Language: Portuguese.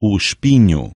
o espinho.